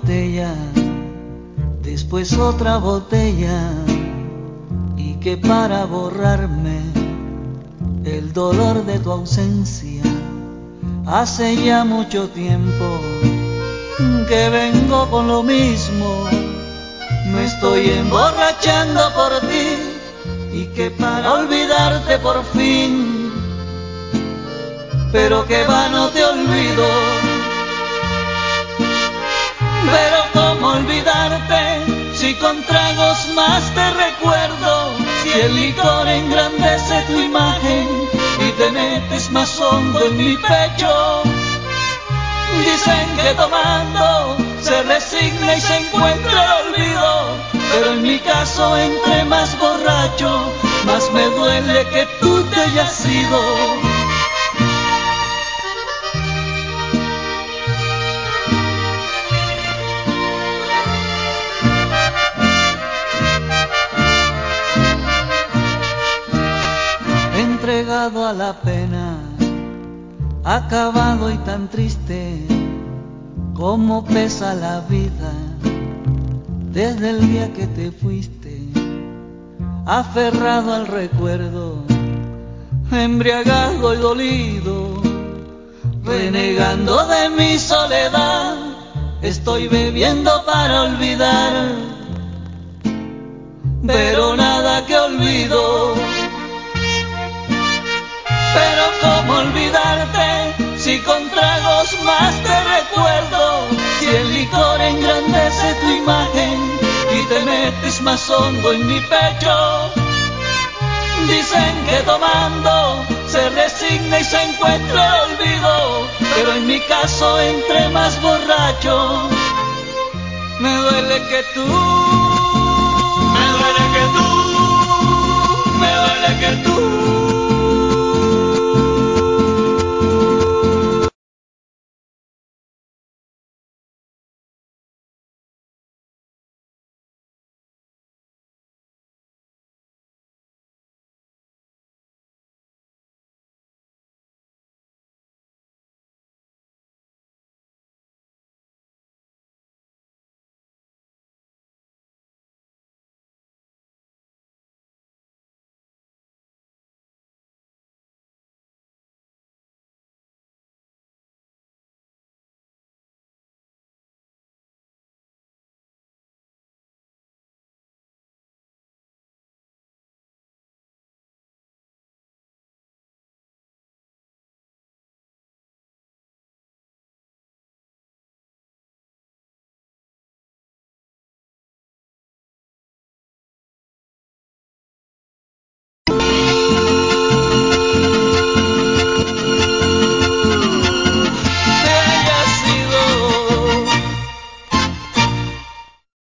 botella, después otra botella, y que para borrarme el dolor de tu ausencia, hace ya mucho tiempo que vengo con lo mismo, me estoy emborrachando por ti, y que para olvidarte por fin, pero que va no te olvido si con tragos más te recuerdo, si el licor engrandece tu imagen y te metes más hondo en mi pecho. Dicen que tomando se resigna y se encuentra el olvido, pero en mi caso entre más borracho, más me duele que tú a la pena, acabado y tan triste como pesa la vida desde el día que te fuiste, aferrado al recuerdo, embriagado y dolido, renegando de mi soledad, estoy bebiendo para olvidar, pero nada que olvido tragos más te recuerdo, si el licor engrandece tu imagen y te metes más hondo en mi pecho. Dicen que tomando se resigna y se encuentra olvido, pero en mi caso entre más borracho, me duele que tú